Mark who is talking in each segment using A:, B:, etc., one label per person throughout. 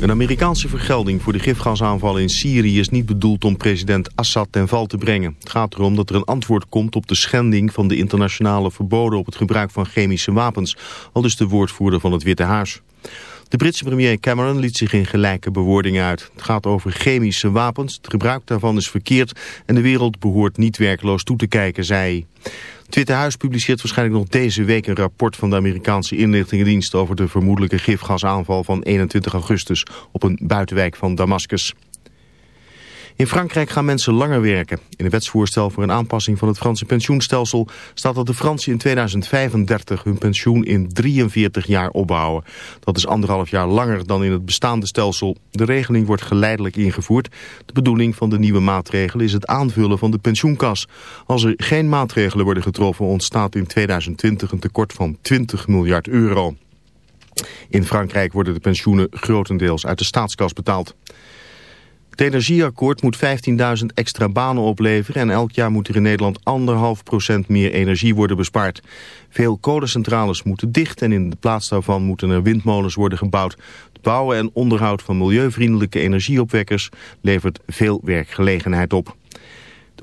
A: Een Amerikaanse vergelding voor de gifgasaanval in Syrië is niet bedoeld om president Assad ten val te brengen. Het gaat erom dat er een antwoord komt op de schending van de internationale verboden op het gebruik van chemische wapens, al dus de woordvoerder van het Witte Huis. De Britse premier Cameron liet zich in gelijke bewoordingen uit. Het gaat over chemische wapens, het gebruik daarvan is verkeerd en de wereld behoort niet werkloos toe te kijken, zei hij. Het Witte Huis publiceert waarschijnlijk nog deze week een rapport van de Amerikaanse inlichtingendienst over de vermoedelijke gifgasaanval van 21 augustus op een buitenwijk van Damascus. In Frankrijk gaan mensen langer werken. In het wetsvoorstel voor een aanpassing van het Franse pensioenstelsel staat dat de Fransen in 2035 hun pensioen in 43 jaar opbouwen. Dat is anderhalf jaar langer dan in het bestaande stelsel. De regeling wordt geleidelijk ingevoerd. De bedoeling van de nieuwe maatregelen is het aanvullen van de pensioenkas. Als er geen maatregelen worden getroffen ontstaat in 2020 een tekort van 20 miljard euro. In Frankrijk worden de pensioenen grotendeels uit de staatskas betaald. Het energieakkoord moet 15.000 extra banen opleveren en elk jaar moet er in Nederland 1,5% meer energie worden bespaard. Veel kolencentrales moeten dicht en in de plaats daarvan moeten er windmolens worden gebouwd. Het bouwen en onderhoud van milieuvriendelijke energieopwekkers levert veel werkgelegenheid op.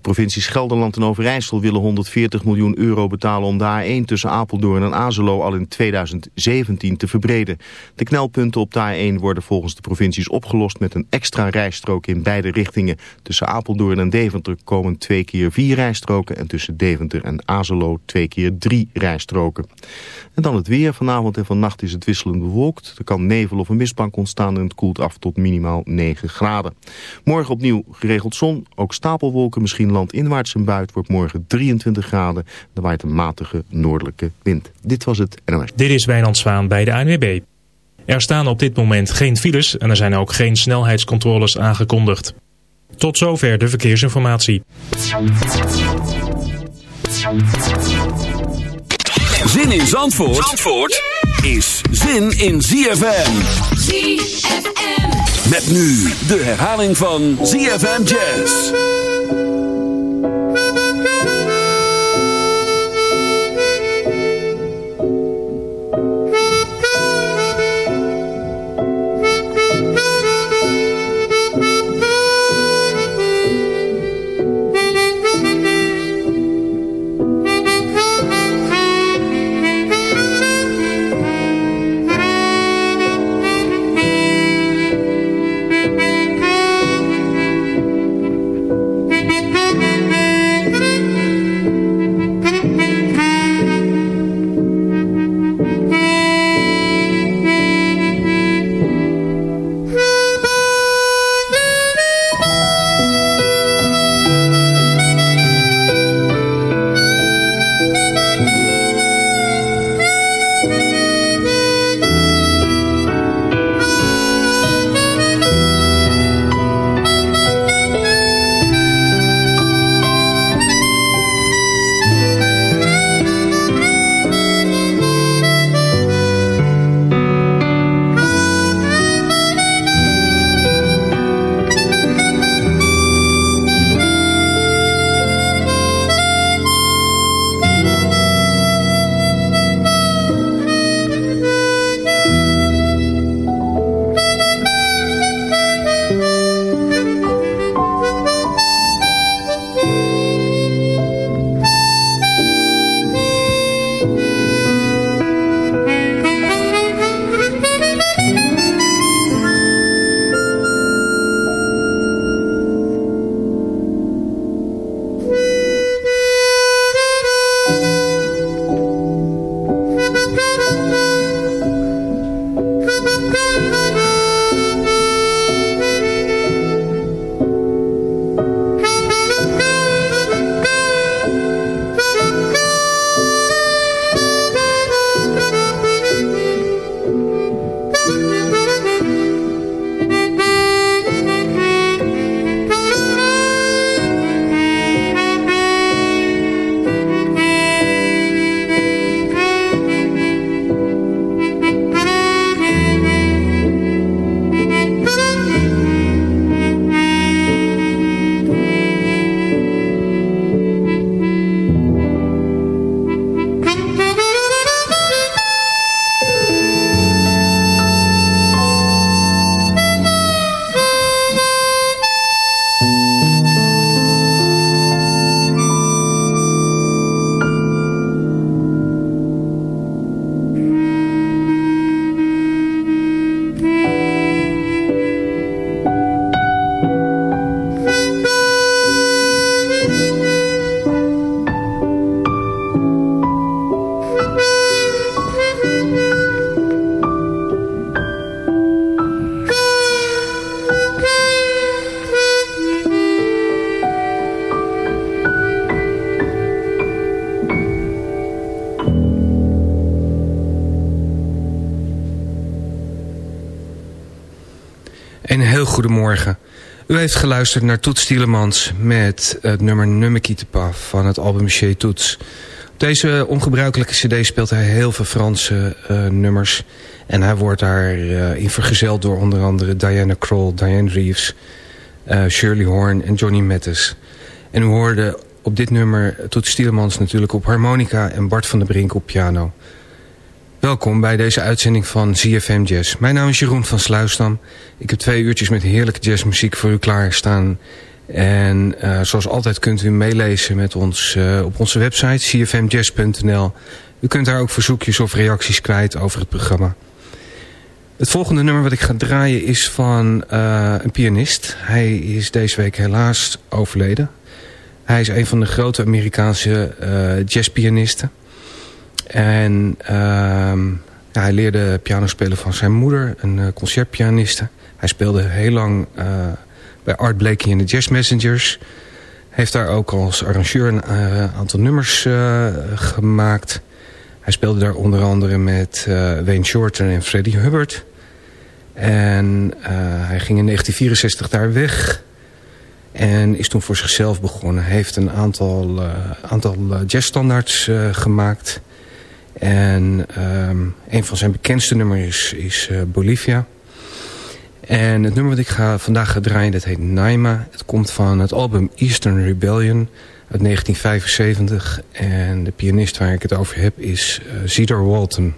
A: De provincies Gelderland en Overijssel willen 140 miljoen euro betalen om de A1 tussen Apeldoorn en Azelo al in 2017 te verbreden. De knelpunten op de A1 worden volgens de provincies opgelost met een extra rijstrook in beide richtingen. Tussen Apeldoorn en Deventer komen twee keer vier rijstroken en tussen Deventer en Azelo twee keer drie rijstroken. En dan het weer. Vanavond en vannacht is het wisselend bewolkt. Er kan nevel of een mistbank ontstaan en het koelt af tot minimaal 9 graden. Morgen opnieuw geregeld zon, ook stapelwolken, misschien landinwaarts een buit wordt morgen 23 graden. Er waait een matige noordelijke wind. Dit was het NOS.
B: Dit is Wijnand Zwaan bij de ANWB. Er staan op dit moment geen files en er zijn ook geen snelheidscontroles aangekondigd. Tot zover de verkeersinformatie.
C: Zin in Zandvoort, Zandvoort is zin in ZFM.
D: ZFM.
C: Met nu de herhaling van ZFM Jazz.
E: U heeft geluisterd naar Toets Tielemans met het nummer Nummerkietepa van het album Chez Toets. Op deze ongebruikelijke cd speelt hij heel veel Franse uh, nummers. En hij wordt daarin uh, in vergezeld door onder andere Diana Kroll, Diane Reeves, uh, Shirley Horn en Johnny Mathis. En u hoorde op dit nummer Toets Tielemans natuurlijk op harmonica en Bart van der Brink op piano. Welkom bij deze uitzending van ZFM Jazz. Mijn naam is Jeroen van Sluisdam. Ik heb twee uurtjes met heerlijke jazzmuziek voor u klaarstaan. En uh, zoals altijd kunt u meelezen met ons uh, op onze website cfmjazz.nl. U kunt daar ook verzoekjes of reacties kwijt over het programma. Het volgende nummer wat ik ga draaien is van uh, een pianist. Hij is deze week helaas overleden. Hij is een van de grote Amerikaanse jazzpianisten. En ja, hij leerde piano spelen van zijn moeder, een uh, concertpianiste. Hij speelde heel lang uh, bij Art Blakey en de Jazz Messengers. Heeft daar ook als arrangeur een uh, aantal nummers gemaakt. Hij speelde daar onder andere met Wayne Shorter en Freddie Hubbard. En hij ging in 1964 daar weg... En is toen voor zichzelf begonnen. Hij heeft een aantal, aantal jazzstandaards gemaakt. En um, een van zijn bekendste nummers is, uh, Bolivia. En het nummer wat ik ga, vandaag ga draaien, dat heet Naima. Het komt van het album Eastern Rebellion uit 1975. En de pianist waar ik het over heb is uh, Cedar Walton.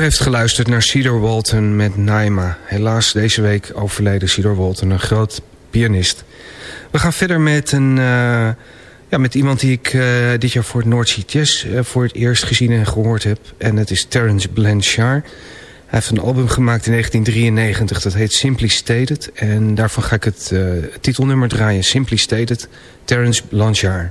E: Heeft geluisterd naar Cedar Walton met Naima. Helaas deze week overleden Cedar Walton, een groot pianist. We gaan verder met, een, uh, ja, met iemand die ik uh, dit jaar voor het North Sea Jazz uh, voor het eerst gezien en gehoord heb. En dat is Terence Blanchard. Hij heeft een album gemaakt in 1993, dat heet Simply Stated. En daarvan ga ik het titelnummer draaien, Simply Stated, Terence Blanchard.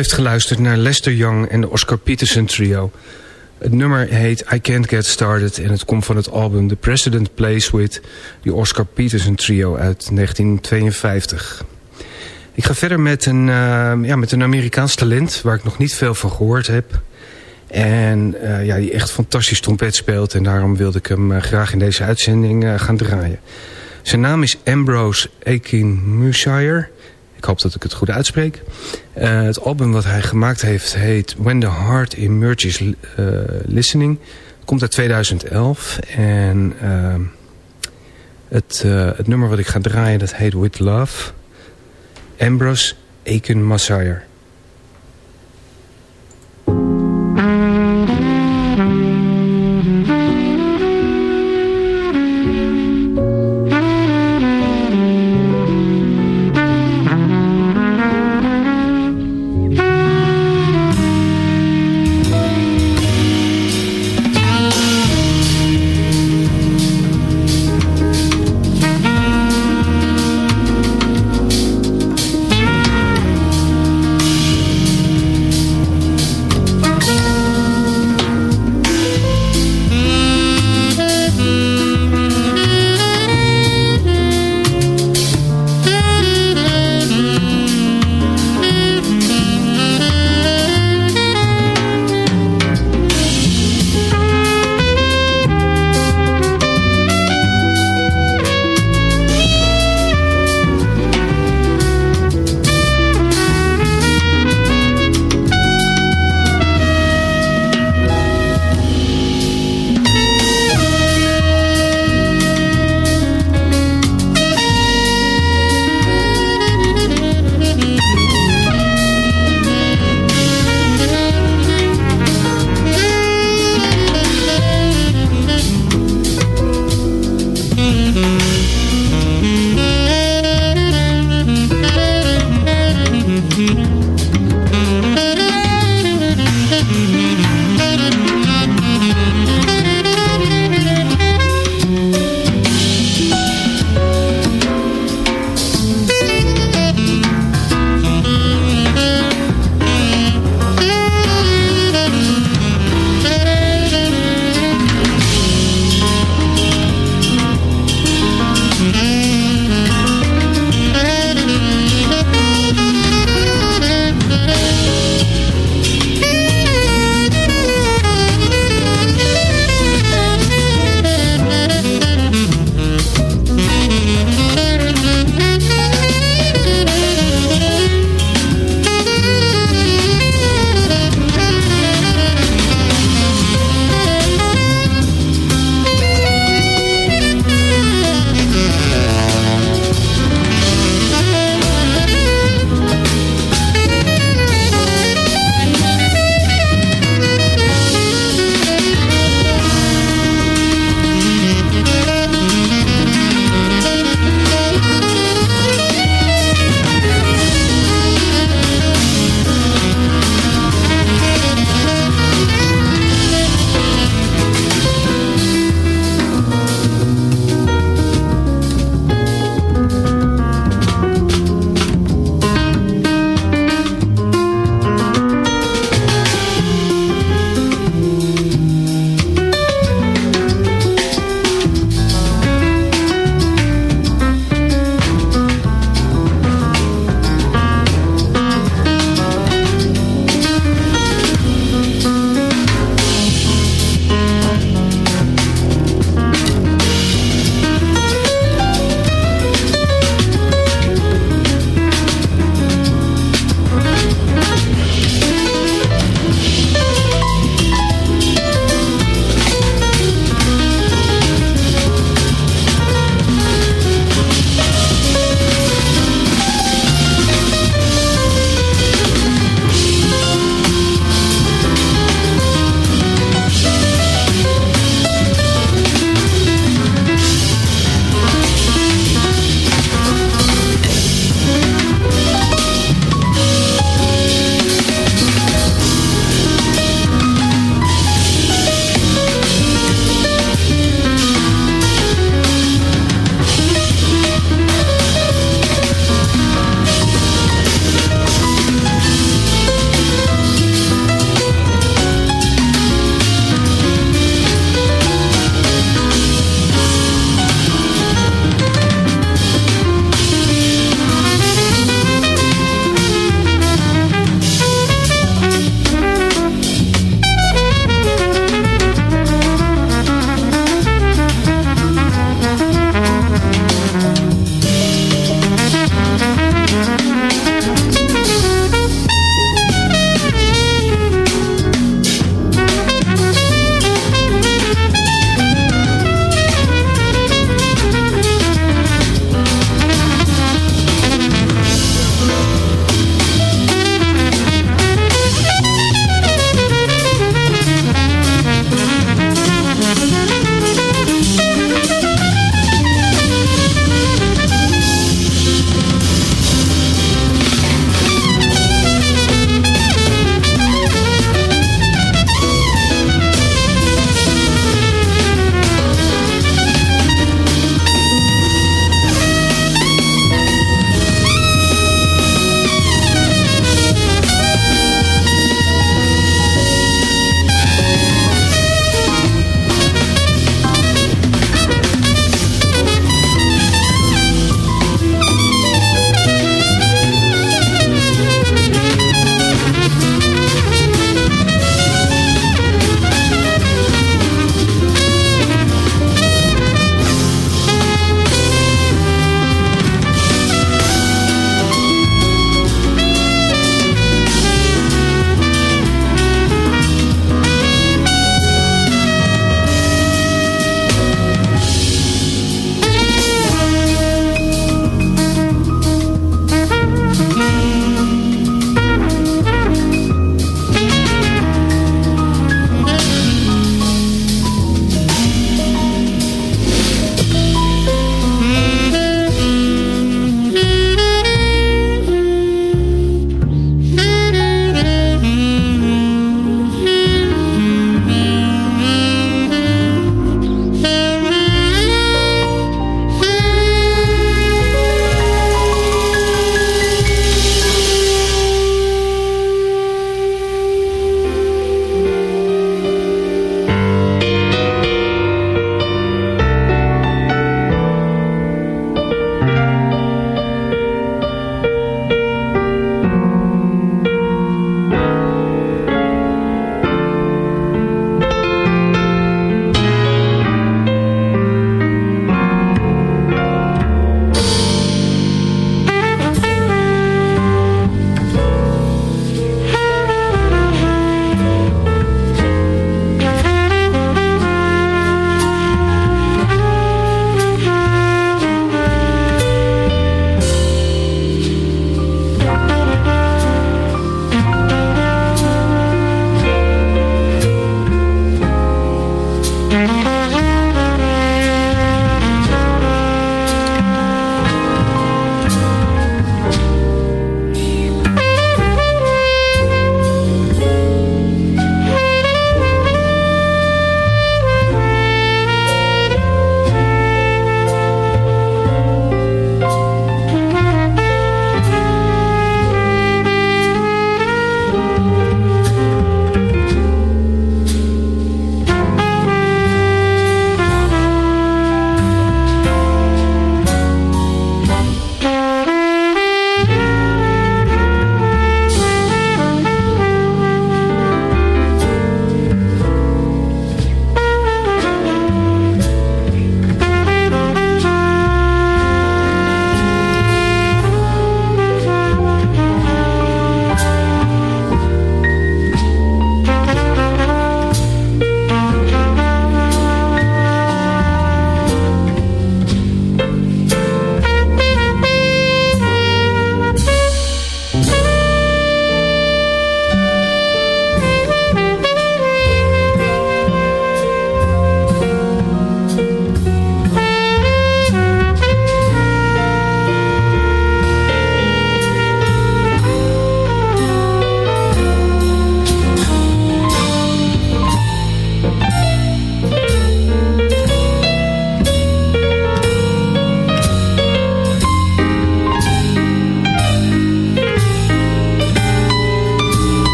E: Heeft geluisterd naar Lester Young en de Oscar Peterson Trio. Het nummer heet I Can't Get Started en het komt van het album The President Plays With, die Oscar Peterson Trio uit 1952. Ik ga verder met een, uh, ja, met een Amerikaans talent waar ik nog niet veel van gehoord heb. En uh, ja, die echt fantastisch trompet speelt en daarom wilde ik hem uh, graag in deze uitzending gaan draaien. Zijn naam is Ambrose Akin Mushire. Ik hoop dat ik het goed uitspreek. Uh, het album wat hij gemaakt heeft heet When the Heart Emerges uh, Listening. Komt uit 2011. En uh, het, het nummer wat ik ga draaien dat heet With Love. Ambrose Aiken Massayer.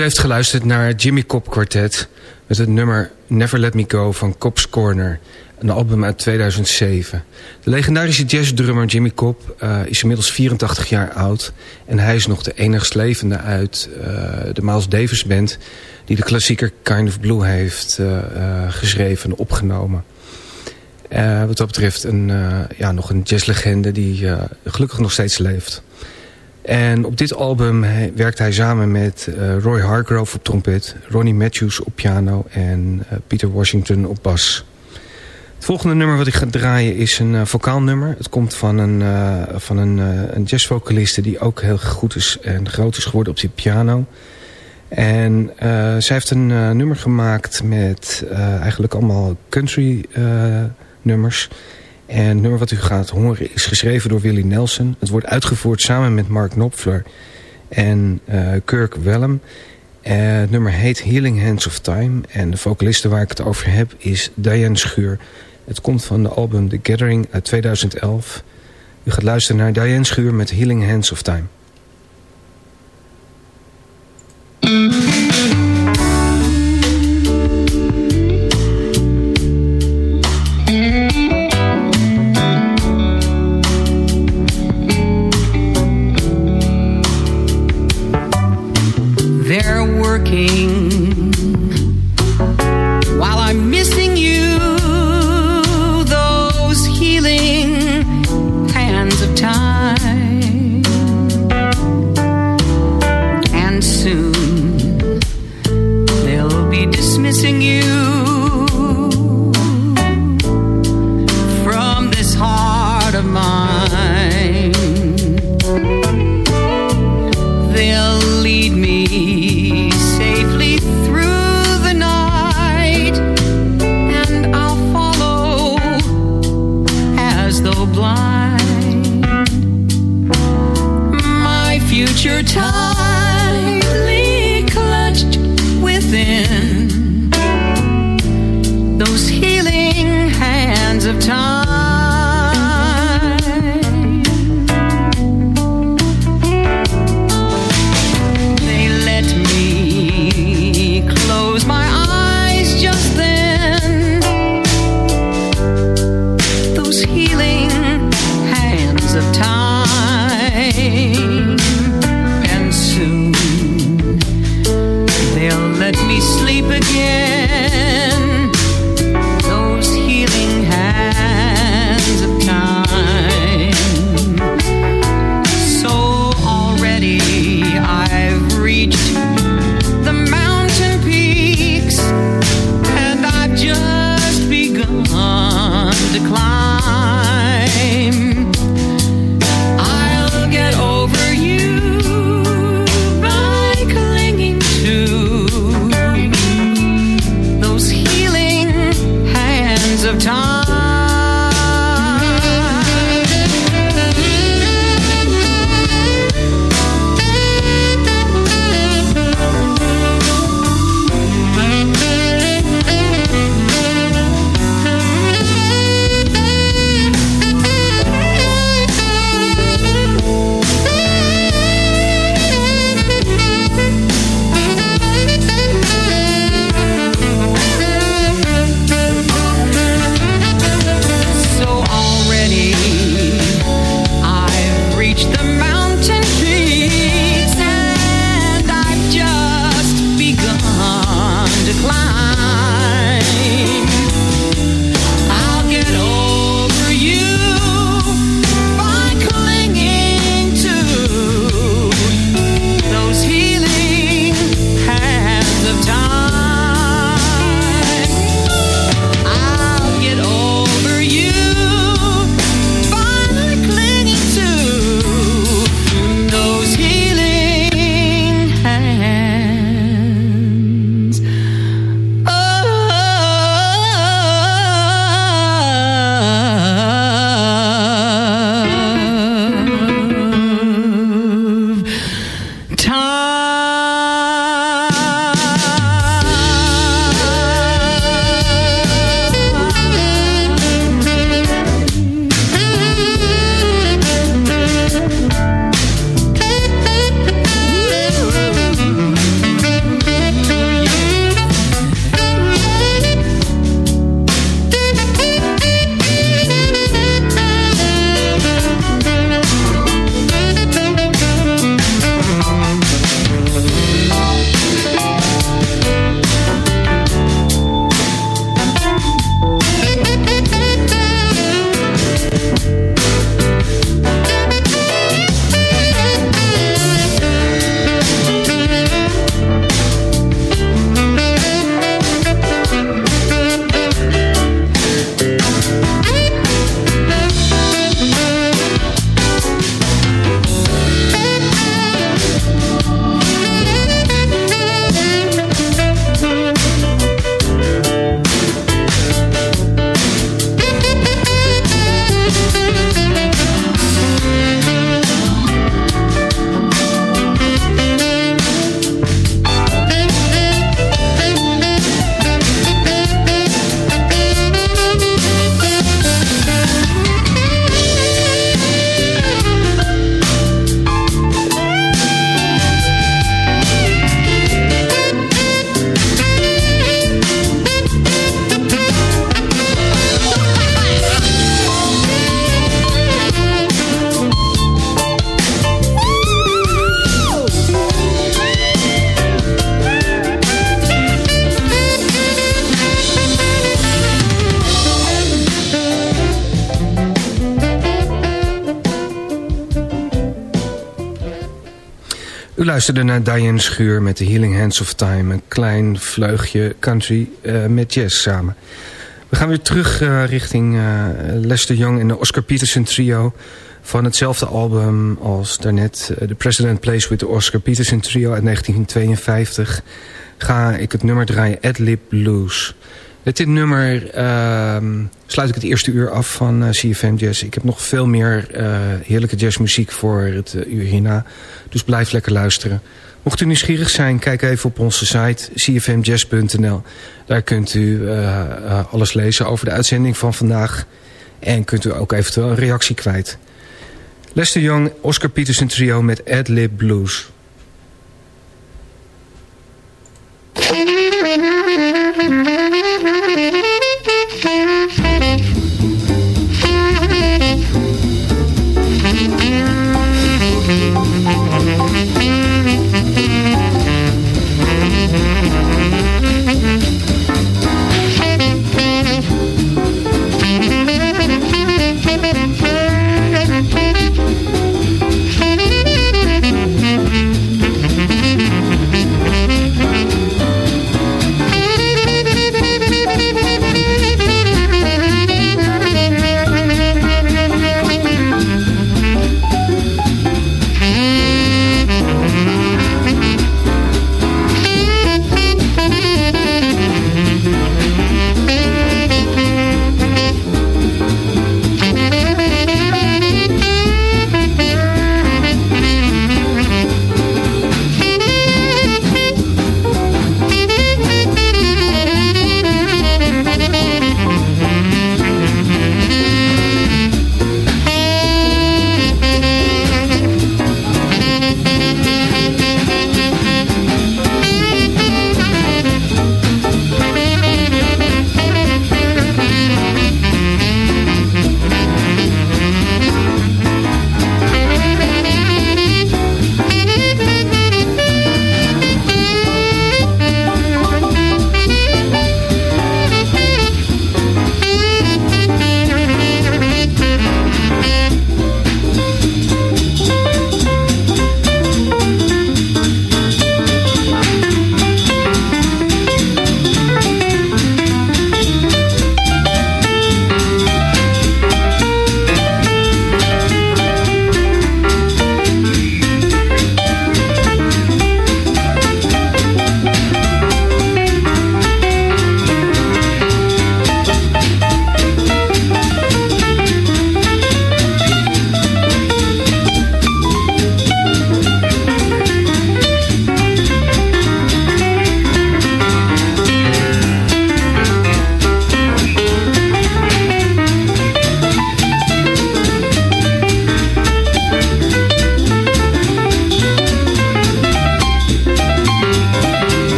E: Heeft geluisterd naar Jimmy Cop Quartet met het nummer Never Let Me Go van Cop's Corner. Een album uit 2007. De legendarische jazzdrummer Jimmy Cop uh, is inmiddels 84 jaar oud. En hij is nog de enigst levende uit uh, de Miles Davis Band... die de klassieker Kind of Blue heeft uh, geschreven en opgenomen. wat dat betreft een, ja, nog een jazzlegende die gelukkig nog steeds leeft. En op dit album werkt hij samen met uh, Roy Hargrove op trompet... Ronnie Matthews op piano en uh, Peter Washington op bas. Het volgende nummer wat ik ga draaien is een uh, vocaalnummer. Het komt van een, van een, een jazzvocaliste die ook heel goed is en groot is geworden op die piano. En zij heeft een nummer gemaakt met eigenlijk allemaal country nummers... En het nummer wat u gaat horen is geschreven door Willie Nelson. Het wordt uitgevoerd samen met Mark Knopfler en uh, Kirk Wellem. Uh, het nummer heet Healing Hands of Time. En de vocaliste waar ik het over heb is Diane Schuur. Het komt van de album The Gathering uit 2011. U gaat luisteren naar Diane Schuur met Healing Hands of Time. Luisterde naar Diane Schuur met The Healing Hands of Time. Een klein vleugje country uh, met jazz samen. We gaan weer terug uh, richting uh, Lester Young en de Oscar Peterson trio... van hetzelfde album als daarnet The President Plays with the Oscar Peterson trio uit 1952... ga ik het nummer draaien Adlib Blues... Met dit nummer uh, sluit ik het eerste uur af van uh, CFM Jazz. Ik heb nog veel meer uh, heerlijke jazzmuziek voor het uh, uur hierna. Dus blijf lekker luisteren. Mocht u nieuwsgierig zijn, kijk even op onze site cfmjazz.nl. Daar kunt u alles lezen over de uitzending van vandaag. En kunt u ook eventueel een reactie kwijt. Lester Young, Oscar Peterson Trio met Ad Lib Blues.
F: Thank you.